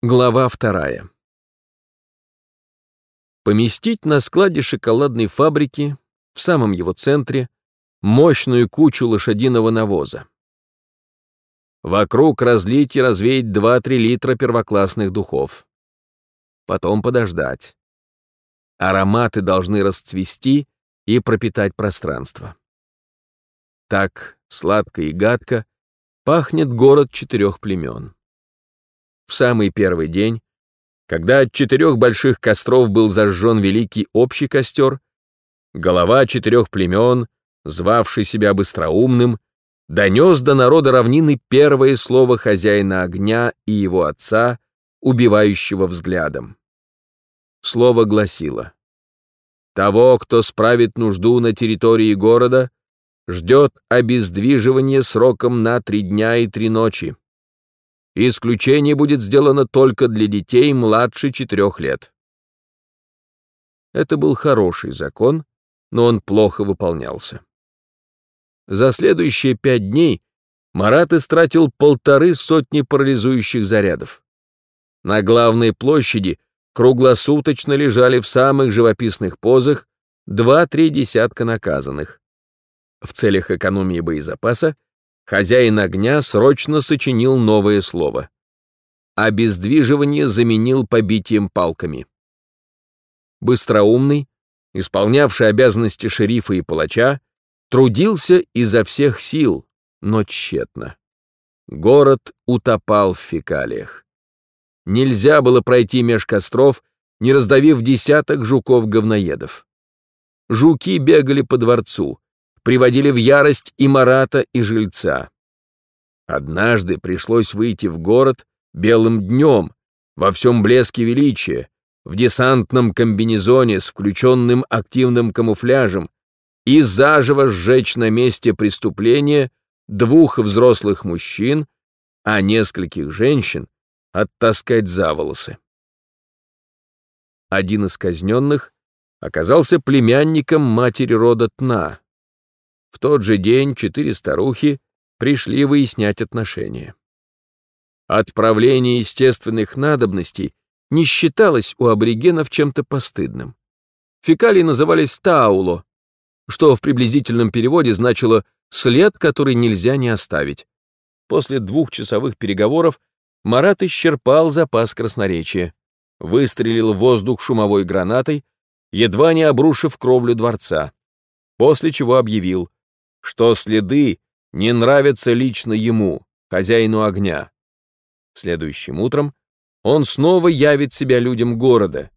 Глава вторая. Поместить на складе шоколадной фабрики, в самом его центре, мощную кучу лошадиного навоза. Вокруг разлить и развеять 2-3 литра первоклассных духов. Потом подождать. Ароматы должны расцвести и пропитать пространство. Так, сладко и гадко, пахнет город четырех племен в самый первый день, когда от четырех больших костров был зажжен великий общий костер, голова четырех племен, звавший себя быстроумным, донес до народа равнины первое слово хозяина огня и его отца, убивающего взглядом. Слово гласило «Того, кто справит нужду на территории города, ждет обездвиживание сроком на три дня и три ночи исключение будет сделано только для детей младше четырех лет. Это был хороший закон, но он плохо выполнялся. За следующие пять дней Марат истратил полторы сотни парализующих зарядов. На главной площади круглосуточно лежали в самых живописных позах два-три десятка наказанных. В целях экономии боезапаса Хозяин огня срочно сочинил новое слово. Обездвиживание заменил побитием палками. Быстроумный, исполнявший обязанности шерифа и палача, трудился изо всех сил, но тщетно. Город утопал в фекалиях. Нельзя было пройти меж костров, не раздавив десяток жуков-говноедов. Жуки бегали по дворцу, приводили в ярость и Марата, и жильца. Однажды пришлось выйти в город белым днем, во всем блеске величия, в десантном комбинезоне с включенным активным камуфляжем и заживо сжечь на месте преступления двух взрослых мужчин, а нескольких женщин оттаскать за волосы. Один из казненных оказался племянником матери рода Тна, в тот же день четыре старухи пришли выяснять отношения. Отправление естественных надобностей не считалось у аборигенов чем-то постыдным. Фекалии назывались тауло, что в приблизительном переводе значило «след, который нельзя не оставить». После двухчасовых переговоров Марат исчерпал запас красноречия, выстрелил в воздух шумовой гранатой, едва не обрушив кровлю дворца, после чего объявил что следы не нравятся лично ему, хозяину огня. Следующим утром он снова явит себя людям города,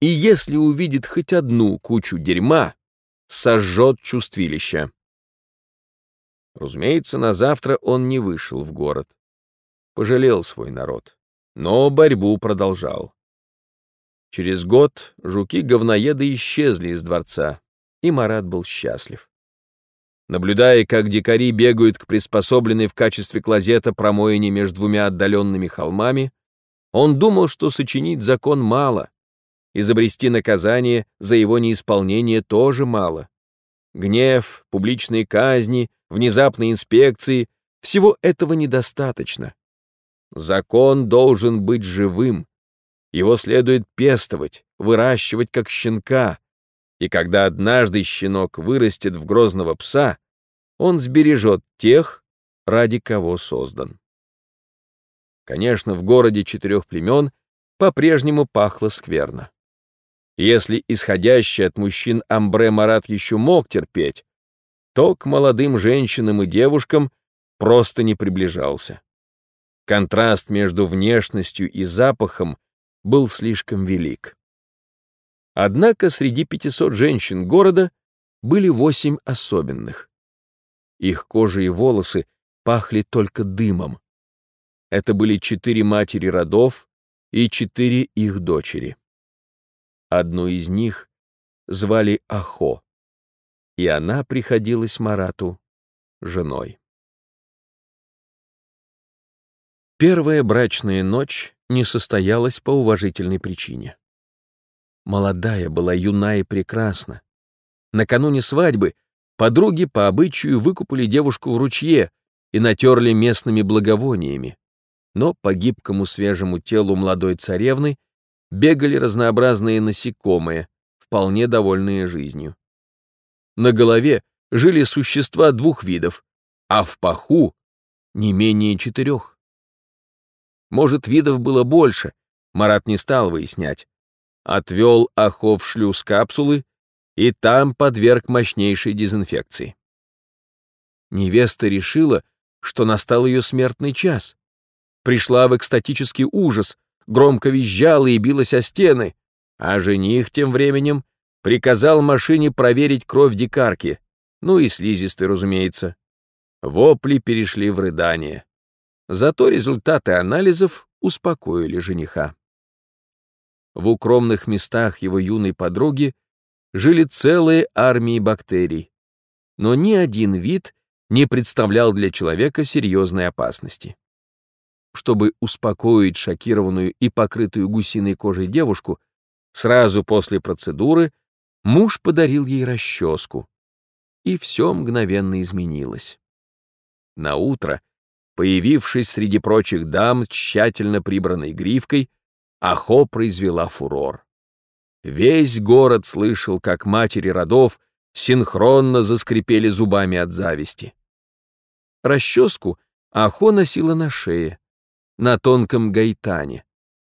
и если увидит хоть одну кучу дерьма, сожжет чувствилище. Разумеется, на завтра он не вышел в город. Пожалел свой народ, но борьбу продолжал. Через год жуки-говноеды исчезли из дворца, и Марат был счастлив. Наблюдая, как дикари бегают к приспособленной в качестве клозета промоине между двумя отдаленными холмами, он думал, что сочинить закон мало, изобрести наказание за его неисполнение тоже мало. Гнев, публичные казни, внезапные инспекции — всего этого недостаточно. Закон должен быть живым. Его следует пестовать, выращивать как щенка, и когда однажды щенок вырастет в грозного пса, он сбережет тех, ради кого создан. Конечно, в городе четырех племен по-прежнему пахло скверно. Если исходящий от мужчин Амбре Марат еще мог терпеть, то к молодым женщинам и девушкам просто не приближался. Контраст между внешностью и запахом был слишком велик. Однако среди 500 женщин города были восемь особенных. Их кожа и волосы пахли только дымом. Это были четыре матери родов и четыре их дочери. Одну из них звали Ахо, и она приходилась Марату женой. Первая брачная ночь не состоялась по уважительной причине молодая была юна и прекрасна. Накануне свадьбы подруги по обычаю выкупали девушку в ручье и натерли местными благовониями. но по гибкому свежему телу молодой царевны бегали разнообразные насекомые, вполне довольные жизнью. На голове жили существа двух видов, а в паху не менее четырех. Может, видов было больше, Марат не стал выяснять. Отвел Ахо в шлюз капсулы и там подверг мощнейшей дезинфекции. Невеста решила, что настал ее смертный час. Пришла в экстатический ужас, громко визжала и билась о стены, а жених тем временем приказал машине проверить кровь дикарки, ну и слизистой, разумеется. Вопли перешли в рыдание. Зато результаты анализов успокоили жениха. В укромных местах его юной подруги жили целые армии бактерий, но ни один вид не представлял для человека серьезной опасности. Чтобы успокоить шокированную и покрытую гусиной кожей девушку, сразу после процедуры муж подарил ей расческу, и все мгновенно изменилось. На утро, появившись среди прочих дам тщательно прибранной гривкой, Ахо произвела фурор. Весь город слышал, как матери родов синхронно заскрипели зубами от зависти. Расческу Ахо носила на шее, на тонком гайтане,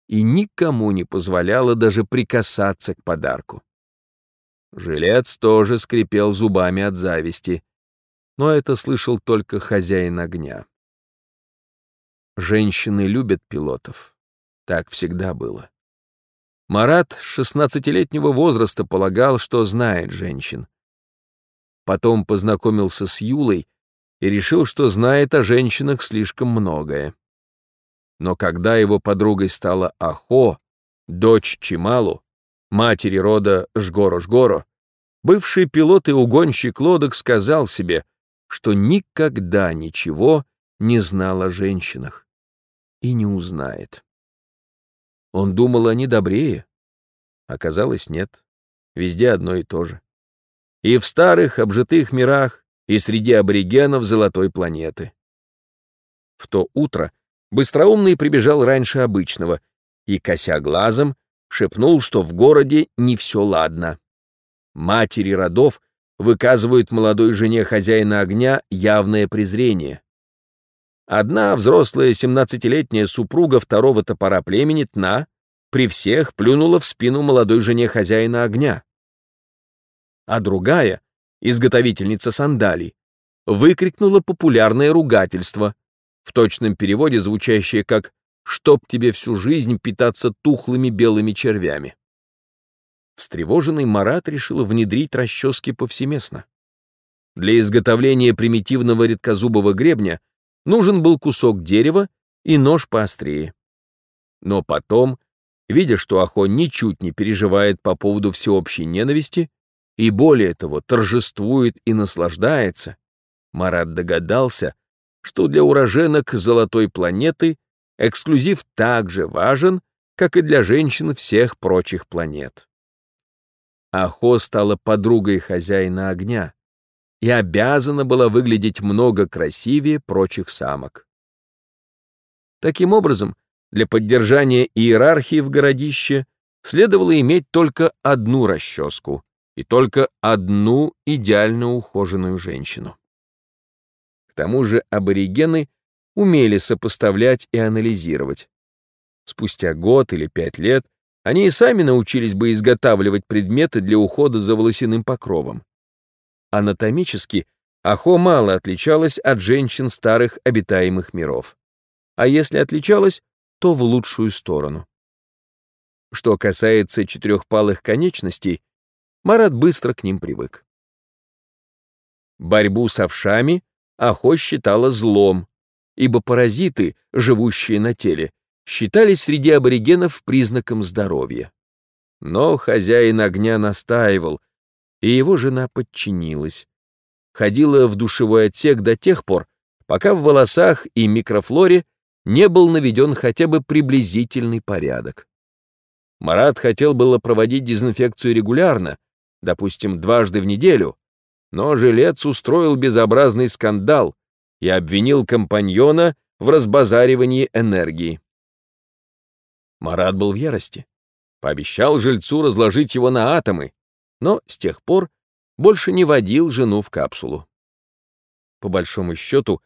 и никому не позволяла даже прикасаться к подарку. Жилец тоже скрипел зубами от зависти, но это слышал только хозяин огня. Женщины любят пилотов. Так всегда было. Марат с шестнадцатилетнего возраста полагал, что знает женщин. Потом познакомился с Юлой и решил, что знает о женщинах слишком многое. Но когда его подругой стала Ахо, дочь Чималу, матери рода Жгоро-Жгоро, бывший пилот и угонщик лодок сказал себе, что никогда ничего не знал о женщинах и не узнает. Он думал, они добрее. Оказалось, нет. Везде одно и то же. И в старых обжитых мирах, и среди аборигенов золотой планеты. В то утро Быстроумный прибежал раньше обычного и, кося глазом, шепнул, что в городе не все ладно. Матери родов выказывают молодой жене хозяина огня явное презрение. Одна взрослая семнадцатилетняя супруга второго топора племени Тна при всех плюнула в спину молодой жене хозяина огня. А другая, изготовительница сандалий, выкрикнула популярное ругательство, в точном переводе звучащее как «чтоб тебе всю жизнь питаться тухлыми белыми червями». Встревоженный Марат решил внедрить расчески повсеместно. Для изготовления примитивного редкозубого гребня нужен был кусок дерева и нож поострее. Но потом, видя, что Ахо ничуть не переживает по поводу всеобщей ненависти и более того торжествует и наслаждается, Марат догадался, что для уроженок золотой планеты эксклюзив так же важен, как и для женщин всех прочих планет. Ахо стала подругой хозяина огня и обязана была выглядеть много красивее прочих самок. Таким образом, для поддержания иерархии в городище следовало иметь только одну расческу и только одну идеально ухоженную женщину. К тому же аборигены умели сопоставлять и анализировать. Спустя год или пять лет они и сами научились бы изготавливать предметы для ухода за волосяным покровом. Анатомически Ахо мало отличалась от женщин старых обитаемых миров. А если отличалась, то в лучшую сторону. Что касается четырехпалых конечностей, Марат быстро к ним привык. Борьбу с овшами Ахо считала злом, ибо паразиты, живущие на теле, считались среди аборигенов признаком здоровья. Но хозяин огня настаивал, и его жена подчинилась. Ходила в душевой отсек до тех пор, пока в волосах и микрофлоре не был наведен хотя бы приблизительный порядок. Марат хотел было проводить дезинфекцию регулярно, допустим, дважды в неделю, но жилец устроил безобразный скандал и обвинил компаньона в разбазаривании энергии. Марат был в ярости. Пообещал жильцу разложить его на атомы, но с тех пор больше не водил жену в капсулу. По большому счету,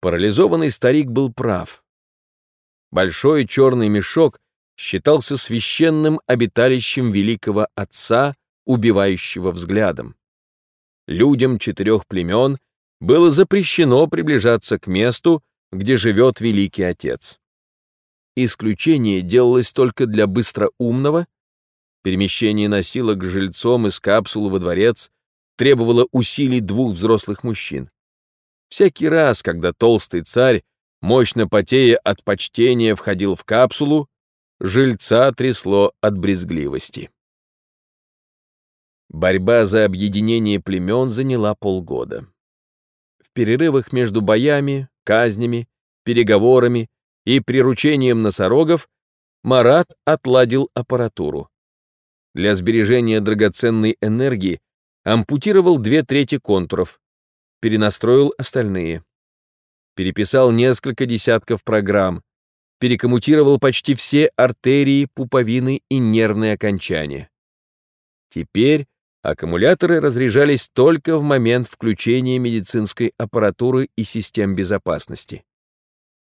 парализованный старик был прав. Большой черный мешок считался священным обиталищем великого отца, убивающего взглядом. Людям четырех племен было запрещено приближаться к месту, где живет великий отец. Исключение делалось только для быстроумного. Перемещение носилок жильцом из капсулы во дворец требовало усилий двух взрослых мужчин. Всякий раз, когда толстый царь, мощно потея от почтения, входил в капсулу, жильца трясло от брезгливости. Борьба за объединение племен заняла полгода. В перерывах между боями, казнями, переговорами и приручением носорогов Марат отладил аппаратуру. Для сбережения драгоценной энергии ампутировал две трети контуров, перенастроил остальные. Переписал несколько десятков программ, перекоммутировал почти все артерии, пуповины и нервные окончания. Теперь аккумуляторы разряжались только в момент включения медицинской аппаратуры и систем безопасности.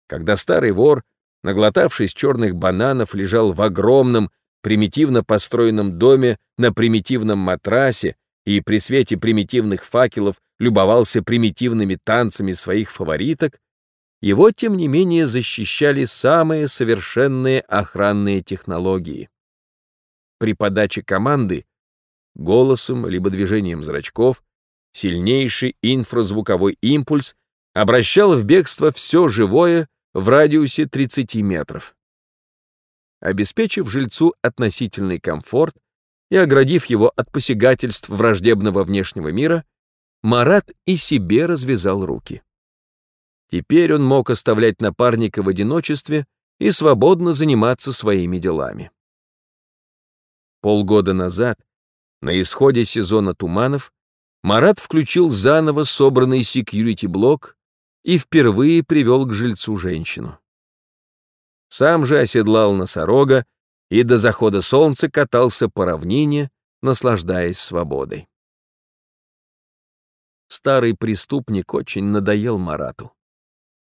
Когда старый вор, наглотавшись черных бананов, лежал в огромном, примитивно построенном доме на примитивном матрасе и при свете примитивных факелов любовался примитивными танцами своих фавориток, его, тем не менее, защищали самые совершенные охранные технологии. При подаче команды, голосом либо движением зрачков, сильнейший инфразвуковой импульс обращал в бегство все живое, в радиусе 30 метров. Обеспечив жильцу относительный комфорт и оградив его от посягательств враждебного внешнего мира, Марат и себе развязал руки. Теперь он мог оставлять напарника в одиночестве и свободно заниматься своими делами. Полгода назад, на исходе сезона туманов, Марат включил заново собранный security-блок и впервые привел к жильцу женщину. Сам же оседлал носорога и до захода солнца катался по равнине, наслаждаясь свободой. Старый преступник очень надоел Марату.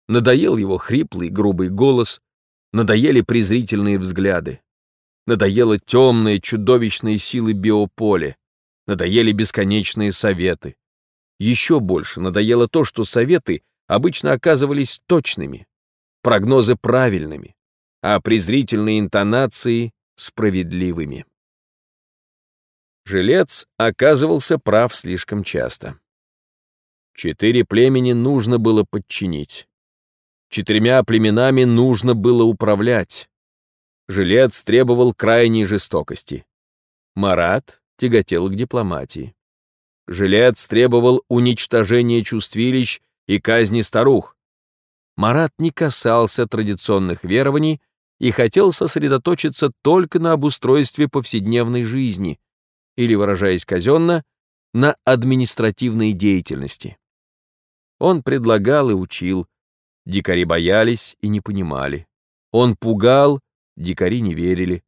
Надоел его хриплый, грубый голос, надоели презрительные взгляды, надоело темные, чудовищные силы биополя, надоели бесконечные советы. Еще больше надоело то, что советы обычно оказывались точными, прогнозы правильными, а презрительные интонации справедливыми. Жилец оказывался прав слишком часто. Четыре племени нужно было подчинить. Четырьмя племенами нужно было управлять. Жилец требовал крайней жестокости. Марат тяготел к дипломатии. Жилец требовал уничтожения чувствилищ и казни старух. Марат не касался традиционных верований и хотел сосредоточиться только на обустройстве повседневной жизни, или, выражаясь казенно, на административной деятельности. Он предлагал и учил, дикари боялись и не понимали. Он пугал, дикари не верили.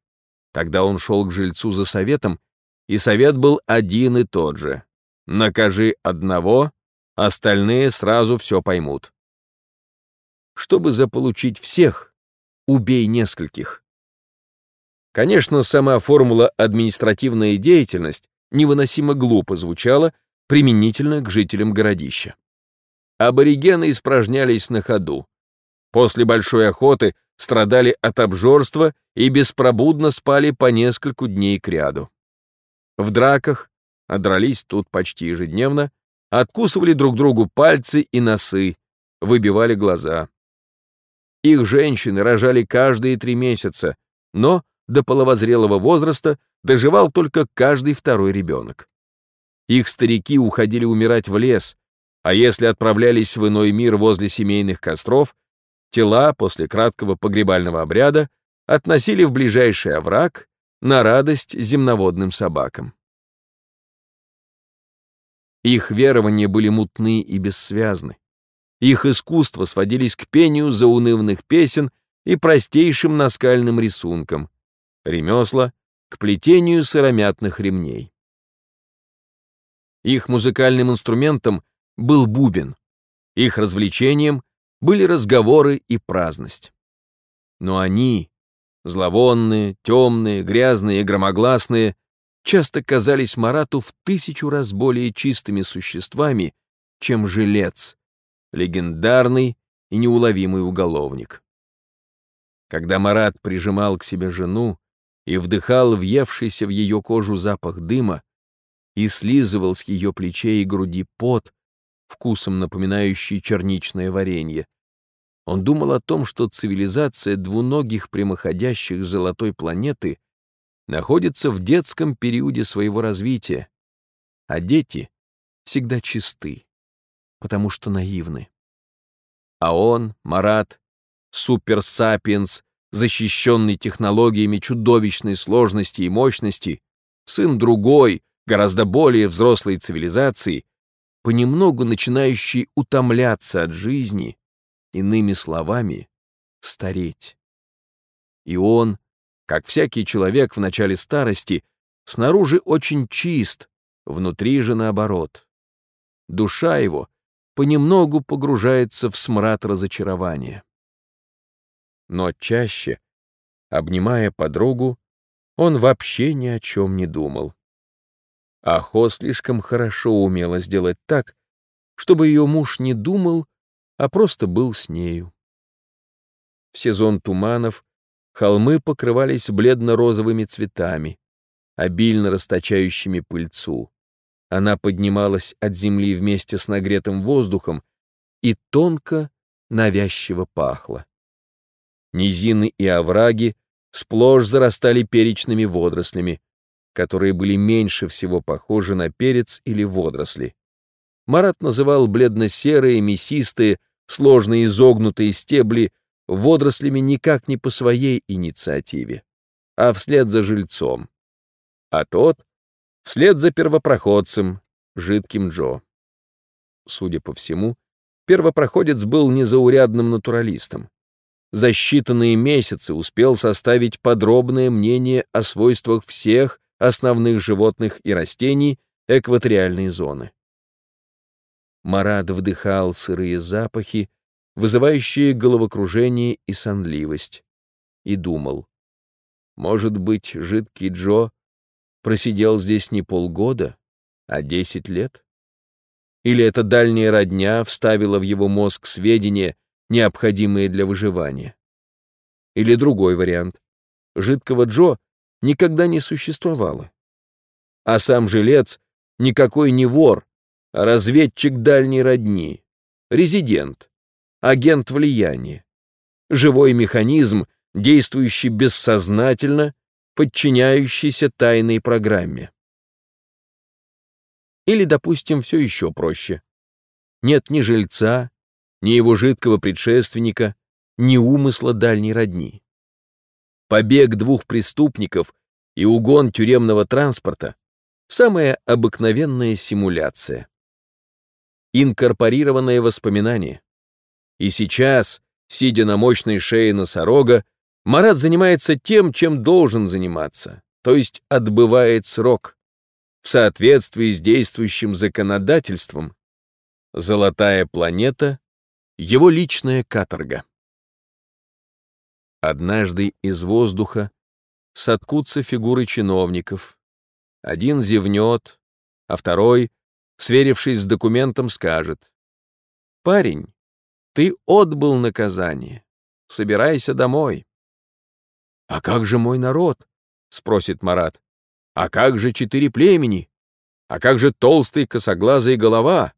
Тогда он шел к жильцу за советом, и совет был один и тот же. Накажи одного, Остальные сразу все поймут. Чтобы заполучить всех, убей нескольких. Конечно, сама формула «административная деятельность» невыносимо глупо звучала применительно к жителям городища. Аборигены испражнялись на ходу. После большой охоты страдали от обжорства и беспробудно спали по нескольку дней кряду. В драках, а тут почти ежедневно, откусывали друг другу пальцы и носы, выбивали глаза. Их женщины рожали каждые три месяца, но до половозрелого возраста доживал только каждый второй ребенок. Их старики уходили умирать в лес, а если отправлялись в иной мир возле семейных костров, тела после краткого погребального обряда относили в ближайший овраг на радость земноводным собакам. Их верования были мутны и бессвязны. Их искусства сводились к пению заунывных песен и простейшим наскальным рисункам, ремесла — к плетению сыромятных ремней. Их музыкальным инструментом был бубен, их развлечением были разговоры и праздность. Но они, зловонные, темные, грязные и громогласные, часто казались Марату в тысячу раз более чистыми существами, чем жилец, легендарный и неуловимый уголовник. Когда Марат прижимал к себе жену и вдыхал въевшийся в ее кожу запах дыма и слизывал с ее плечей и груди пот, вкусом напоминающий черничное варенье, он думал о том, что цивилизация двуногих прямоходящих золотой планеты находится в детском периоде своего развития, а дети всегда чисты, потому что наивны. А он, Марат, суперсапиенс, защищенный технологиями чудовищной сложности и мощности, сын другой, гораздо более взрослой цивилизации, понемногу начинающий утомляться от жизни, иными словами, стареть. И он, как всякий человек в начале старости, снаружи очень чист, внутри же наоборот. Душа его понемногу погружается в смрад разочарования. Но чаще, обнимая подругу, он вообще ни о чем не думал. Ахо слишком хорошо умела сделать так, чтобы ее муж не думал, а просто был с нею. В сезон туманов холмы покрывались бледно-розовыми цветами, обильно расточающими пыльцу. Она поднималась от земли вместе с нагретым воздухом и тонко, навязчиво пахла. Низины и овраги сплошь зарастали перечными водорослями, которые были меньше всего похожи на перец или водоросли. Марат называл бледно-серые, мясистые, сложно изогнутые стебли водорослями никак не по своей инициативе, а вслед за жильцом. А тот — вслед за первопроходцем, жидким Джо. Судя по всему, первопроходец был незаурядным натуралистом. За считанные месяцы успел составить подробное мнение о свойствах всех основных животных и растений экваториальной зоны. Марат вдыхал сырые запахи, вызывающие головокружение и сонливость, и думал, может быть, жидкий Джо просидел здесь не полгода, а десять лет? Или эта дальняя родня вставила в его мозг сведения, необходимые для выживания? Или другой вариант. Жидкого Джо никогда не существовало. А сам жилец никакой не вор, разведчик дальней родни, резидент, агент влияния, живой механизм, действующий бессознательно, подчиняющийся тайной программе. Или, допустим, все еще проще. Нет ни жильца, ни его жидкого предшественника, ни умысла дальней родни. Побег двух преступников и угон тюремного транспорта — самая обыкновенная симуляция инкорпорированное воспоминание. И сейчас, сидя на мощной шее носорога, Марат занимается тем, чем должен заниматься, то есть отбывает срок. В соответствии с действующим законодательством, золотая планета — его личная каторга. Однажды из воздуха соткутся фигуры чиновников. Один зевнет, а второй сверившись с документом, скажет. «Парень, ты отбыл наказание. Собирайся домой». «А как же мой народ?» — спросит Марат. «А как же четыре племени? А как же толстый косоглазый голова?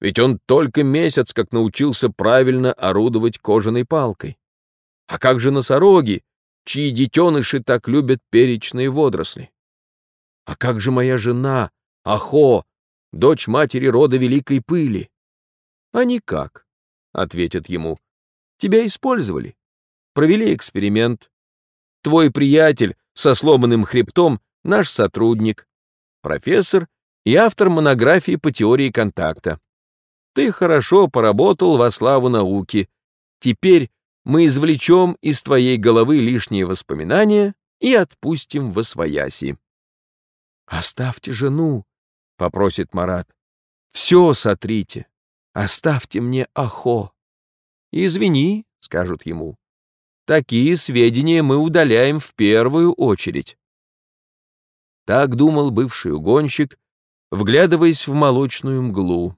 Ведь он только месяц как научился правильно орудовать кожаной палкой. А как же носороги, чьи детеныши так любят перечные водоросли? А как же моя жена, Ахо, дочь матери рода Великой Пыли. А никак, — ответят ему. Тебя использовали. Провели эксперимент. Твой приятель со сломанным хребтом — наш сотрудник, профессор и автор монографии по теории контакта. Ты хорошо поработал во славу науки. Теперь мы извлечем из твоей головы лишние воспоминания и отпустим во свояси. «Оставьте жену», — попросит Марат. «Все сотрите. Оставьте мне Ахо». «Извини», — скажут ему. «Такие сведения мы удаляем в первую очередь». Так думал бывший угонщик, вглядываясь в молочную мглу.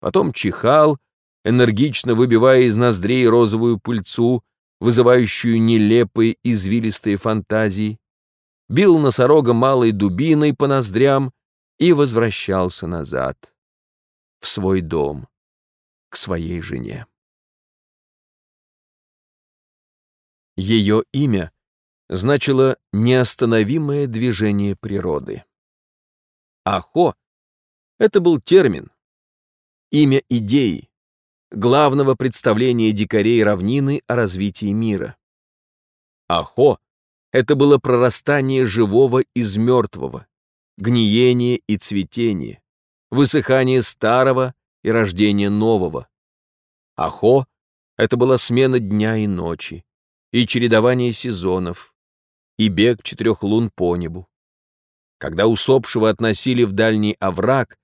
Потом чихал, энергично выбивая из ноздрей розовую пыльцу, вызывающую нелепые извилистые фантазии, бил носорога малой дубиной по ноздрям и возвращался назад, в свой дом, к своей жене. Ее имя значило неостановимое движение природы. Ахо — это был термин, имя идеи, главного представления дикарей равнины о развитии мира. Ахо — это было прорастание живого из мертвого, гниение и цветение, высыхание старого и рождение нового. Ахо — это была смена дня и ночи, и чередование сезонов, и бег четырех лун по небу. Когда усопшего относили в дальний овраг,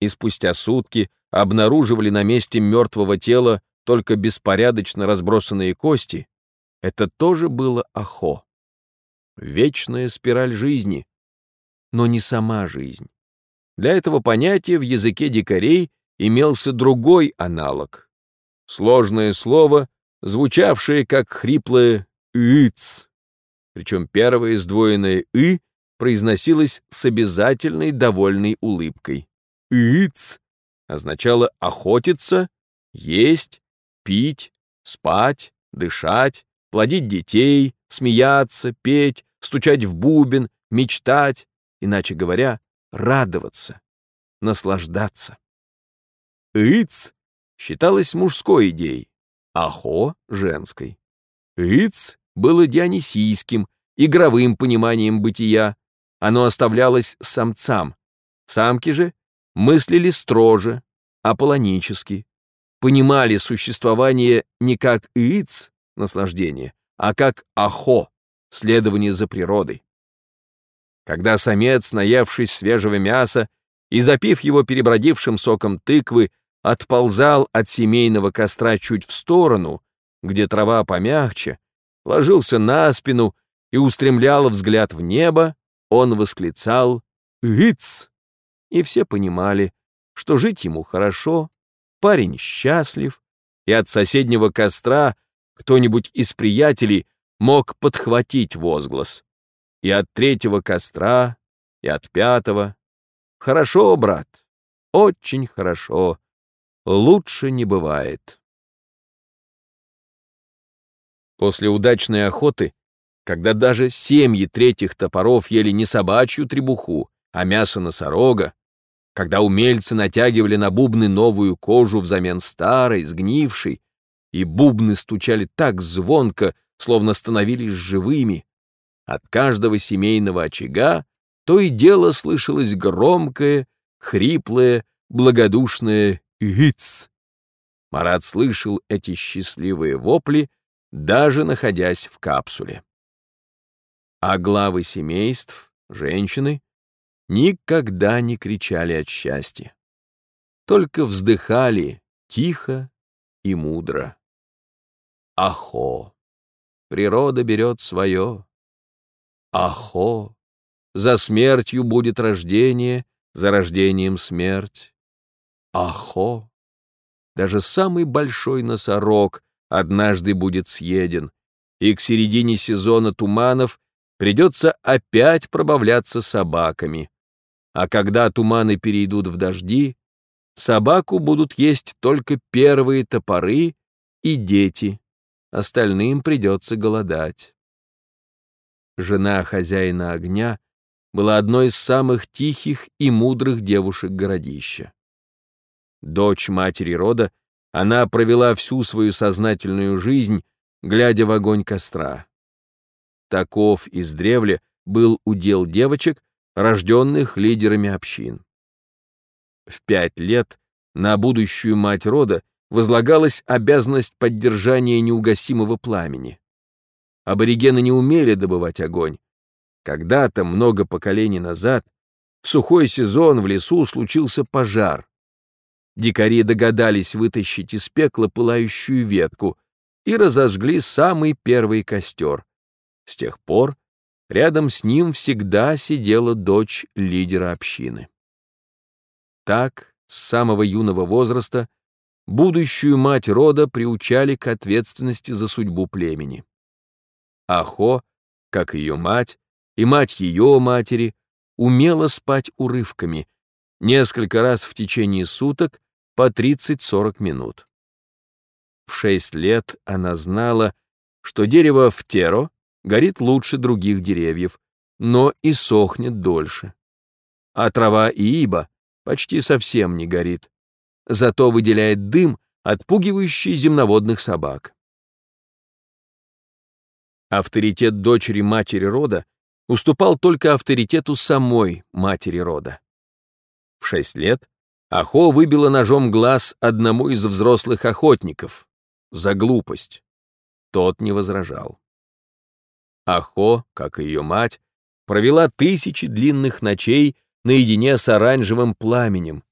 и спустя сутки обнаруживали на месте мертвого тела только беспорядочно разбросанные кости, это тоже было ахо. Вечная спираль жизни, но не сама жизнь. Для этого понятия в языке дикарей имелся другой аналог. Сложное слово, звучавшее как хриплое «ыц». Причем первое сдвоенное «ы» произносилось с обязательной довольной улыбкой. «Ыц» означало охотиться, есть, пить, спать, дышать, плодить детей, смеяться, петь, стучать в бубен, мечтать, иначе говоря, радоваться, наслаждаться. Иц считалось мужской идеей, ахо — женской. Иц было дионисийским, игровым пониманием бытия, оно оставлялось самцам, самки же мыслили строже, аполлонически, понимали существование не как иц, наслаждение, а как ахо, следование за природой. Когда самец, наевшись свежего мяса и запив его перебродившим соком тыквы, отползал от семейного костра чуть в сторону, где трава помягче, ложился на спину и устремлял взгляд в небо, он восклицал «Иц!» и все понимали, что жить ему хорошо, парень счастлив, и от соседнего костра кто-нибудь из приятелей мог подхватить возглас. И от третьего костра, и от пятого. Хорошо, брат, очень хорошо. Лучше не бывает. После удачной охоты, когда даже семьи третьих топоров ели не собачью требуху, а мясо носорога, когда умельцы натягивали на бубны новую кожу взамен старой, сгнившей, и бубны стучали так звонко, словно становились живыми. От каждого семейного очага то и дело слышалось громкое, хриплое, благодушное «иц». Марат слышал эти счастливые вопли, даже находясь в капсуле. А главы семейств, женщины, никогда не кричали от счастья. Только вздыхали тихо и мудро. Ахо! Природа берет свое. Ахо! За смертью будет рождение, за рождением смерть. Ахо! Даже самый большой носорог однажды будет съеден, и к середине сезона туманов придется опять пробавляться собаками, а когда туманы перейдут в дожди, собаку будут есть только первые топоры и дети, остальным придется голодать. Жена хозяина огня была одной из самых тихих и мудрых девушек городища. Дочь матери рода, она провела всю свою сознательную жизнь, глядя в огонь костра. Таков издревле был удел девочек, рожденных лидерами общин. В пять лет На будущую мать рода возлагалась обязанность поддержания неугасимого пламени. Аборигены не умели добывать огонь. Когда-то, много поколений назад, в сухой сезон в лесу случился пожар. Дикари догадались вытащить из пекла пылающую ветку и разожгли самый первый костер. С тех пор рядом с ним всегда сидела дочь лидера общины. Так, с самого юного возраста, будущую мать рода приучали к ответственности за судьбу племени. Ахо, как ее мать, и мать ее матери, умела спать урывками, несколько раз в течение суток по 30-40 минут. В шесть лет она знала, что дерево в теро горит лучше других деревьев, но и сохнет дольше. А трава ииба почти совсем не горит, зато выделяет дым, отпугивающий земноводных собак. Авторитет дочери матери рода уступал только авторитету самой матери рода. В шесть лет Ахо выбила ножом глаз одному из взрослых охотников за глупость. Тот не возражал. Ахо, как и ее мать, провела тысячи длинных ночей наедине с оранжевым пламенем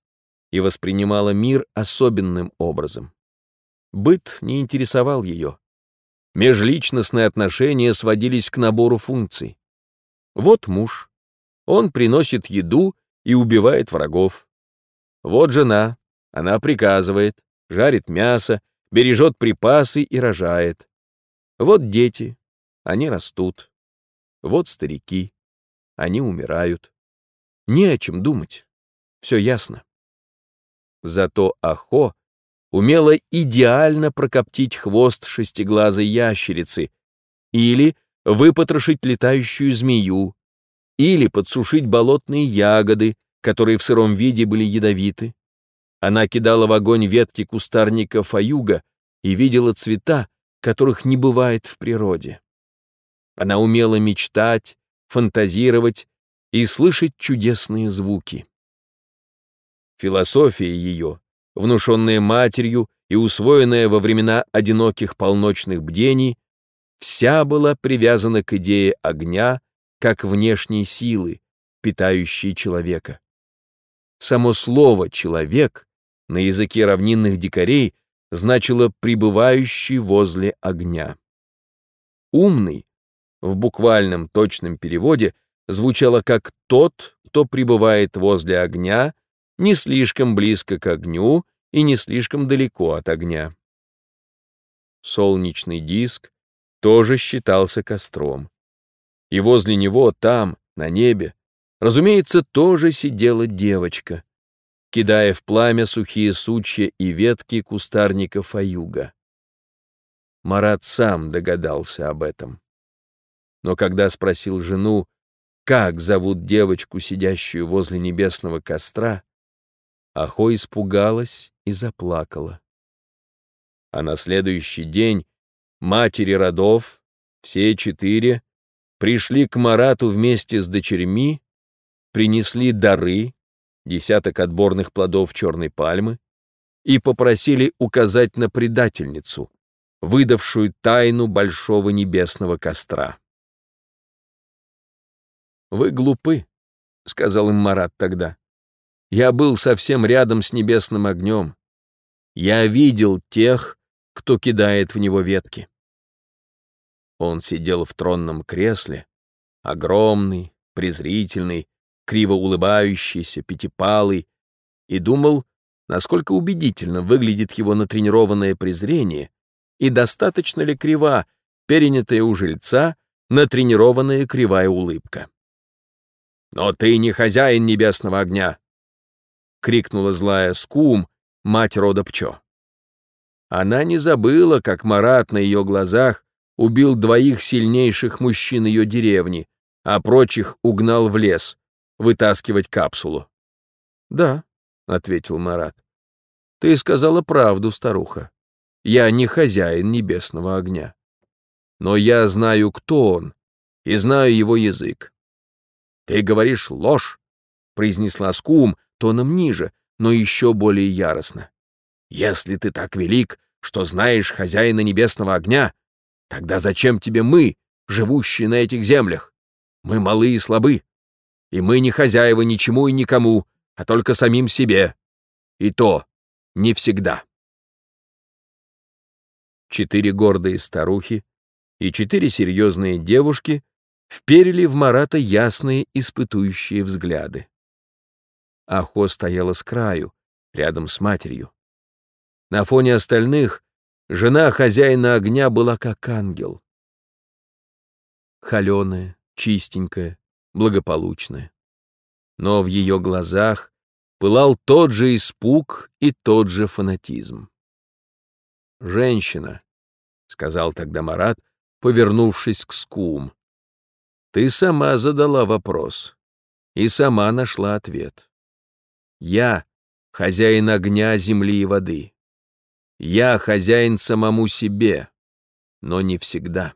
и воспринимала мир особенным образом. Быт не интересовал ее. Межличностные отношения сводились к набору функций. Вот муж. Он приносит еду и убивает врагов. Вот жена. Она приказывает, жарит мясо, бережет припасы и рожает. Вот дети. Они растут. Вот старики. Они умирают. Не о чем думать. Все ясно. Зато Ахо умела идеально прокоптить хвост шестиглазой ящерицы или выпотрошить летающую змею, или подсушить болотные ягоды, которые в сыром виде были ядовиты. Она кидала в огонь ветки кустарника фаюга и видела цвета, которых не бывает в природе. Она умела мечтать, фантазировать и слышать чудесные звуки. Философия ее внушенная матерью и усвоенная во времена одиноких полночных бдений, вся была привязана к идее огня как внешней силы, питающей человека. Само слово «человек» на языке равнинных дикарей значило «пребывающий возле огня». «Умный» в буквальном точном переводе звучало как «тот, кто пребывает возле огня», не слишком близко к огню и не слишком далеко от огня. Солнечный диск тоже считался костром. И возле него там, на небе, разумеется, тоже сидела девочка, кидая в пламя сухие сучья и ветки кустарника фаюга. Марат сам догадался об этом. Но когда спросил жену, как зовут девочку, сидящую возле небесного костра, Ахо испугалась и заплакала. А на следующий день матери родов, все четыре, пришли к Марату вместе с дочерьми, принесли дары, десяток отборных плодов черной пальмы, и попросили указать на предательницу, выдавшую тайну большого небесного костра. «Вы глупы», — сказал им Марат тогда. Я был совсем рядом с небесным огнем. Я видел тех, кто кидает в него ветки. Он сидел в тронном кресле, огромный, презрительный, криво улыбающийся, пятипалый, и думал, насколько убедительно выглядит его натренированное презрение и достаточно ли крива, перенятая у жильца, натренированная кривая улыбка. «Но ты не хозяин небесного огня», крикнула злая Скум, мать рода Пчо. Она не забыла, как Марат на ее глазах убил двоих сильнейших мужчин ее деревни, а прочих угнал в лес, вытаскивать капсулу. «Да», — ответил Марат, — «ты сказала правду, старуха. Я не хозяин небесного огня. Но я знаю, кто он, и знаю его язык». «Ты говоришь ложь», — произнесла Скум, тоном ниже, но еще более яростно. «Если ты так велик, что знаешь хозяина небесного огня, тогда зачем тебе мы, живущие на этих землях? Мы малы и слабы, и мы не хозяева ничему и никому, а только самим себе. И то не всегда». Четыре гордые старухи и четыре серьезные девушки вперили в Марата ясные испытующие взгляды. Ахо стояла с краю, рядом с матерью. На фоне остальных жена хозяина огня была как ангел. Холеная, чистенькая, благополучная. Но в ее глазах пылал тот же испуг и тот же фанатизм. «Женщина», — сказал тогда Марат, повернувшись к Скум, — «ты сама задала вопрос и сама нашла ответ. Я — хозяин огня, земли и воды. Я хозяин самому себе, но не всегда».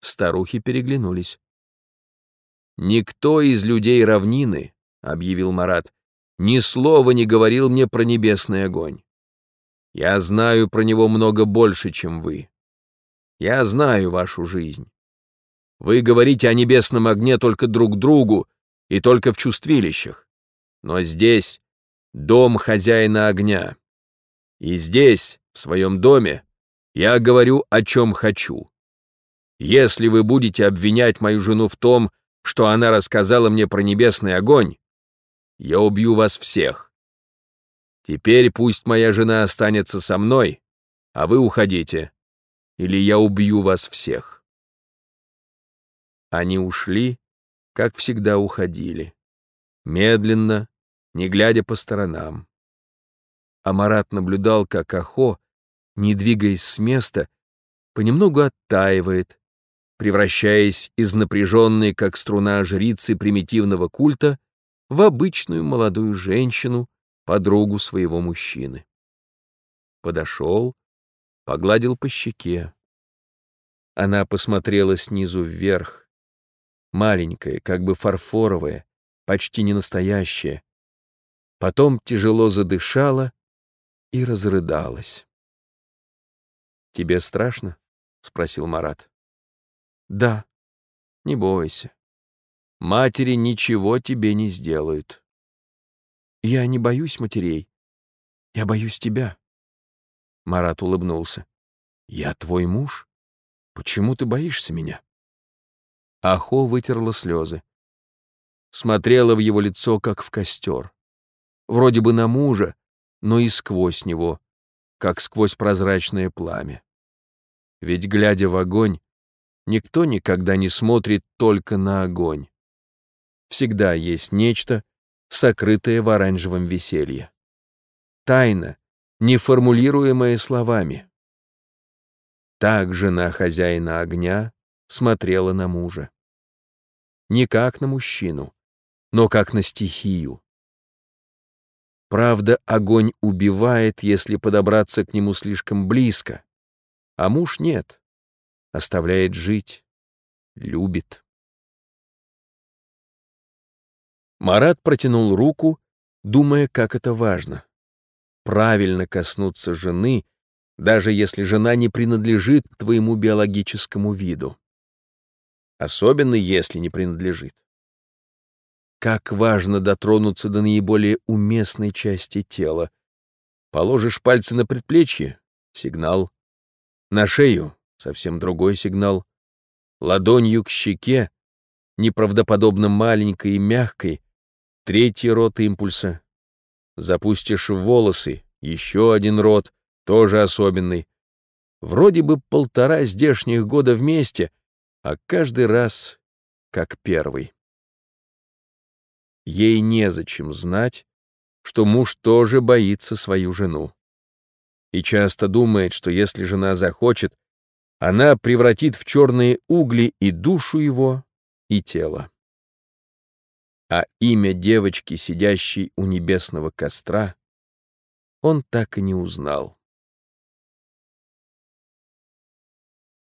Старухи переглянулись. «Никто из людей равнины, — объявил Марат, — ни слова не говорил мне про небесный огонь. Я знаю про него много больше, чем вы. Я знаю вашу жизнь. Вы говорите о небесном огне только друг другу и только в чувствилищах. Но здесь дом хозяина огня. И здесь, в своем доме, я говорю, о чем хочу. Если вы будете обвинять мою жену в том, что она рассказала мне про небесный огонь, я убью вас всех. Теперь пусть моя жена останется со мной, а вы уходите, или я убью вас всех. Они ушли, как всегда уходили, медленно, не глядя по сторонам. Амарат наблюдал, как Ахо, не двигаясь с места, понемногу оттаивает, превращаясь из напряженной, как струна жрицы примитивного культа, в обычную молодую женщину, подругу своего мужчины. Подошел, погладил по щеке. Она посмотрела снизу вверх, маленькая, как бы фарфоровая, почти не настоящая. Потом тяжело задышала и разрыдалась. «Тебе страшно?» — спросил Марат. «Да, не бойся. Матери ничего тебе не сделают. Я не боюсь матерей. Я боюсь тебя. Марат улыбнулся. Я твой муж? Почему ты боишься меня? Ахо вытерла слезы. Смотрела в его лицо, как в костер. Вроде бы на мужа, но и сквозь него, как сквозь прозрачное пламя. Ведь, глядя в огонь, никто никогда не смотрит только на огонь. Всегда есть нечто, сокрытое в оранжевом веселье. Тайна, неформулируемая словами. Так жена хозяина огня смотрела на мужа. Не как на мужчину, но как на стихию. Правда, огонь убивает, если подобраться к нему слишком близко, а муж нет, оставляет жить, любит. Марат протянул руку, думая, как это важно. Правильно коснуться жены, даже если жена не принадлежит к твоему биологическому виду. Особенно если не принадлежит. Как важно дотронуться до наиболее уместной части тела. Положишь пальцы на предплечье — сигнал. На шею — совсем другой сигнал. Ладонью к щеке, неправдоподобно маленькой и мягкой, Третий рот импульса. Запустишь в волосы, еще один рот, тоже особенный. Вроде бы полтора здешних года вместе, а каждый раз как первый. Ей незачем знать, что муж тоже боится свою жену. И часто думает, что если жена захочет, она превратит в черные угли и душу его, и тело а имя девочки, сидящей у небесного костра, он так и не узнал.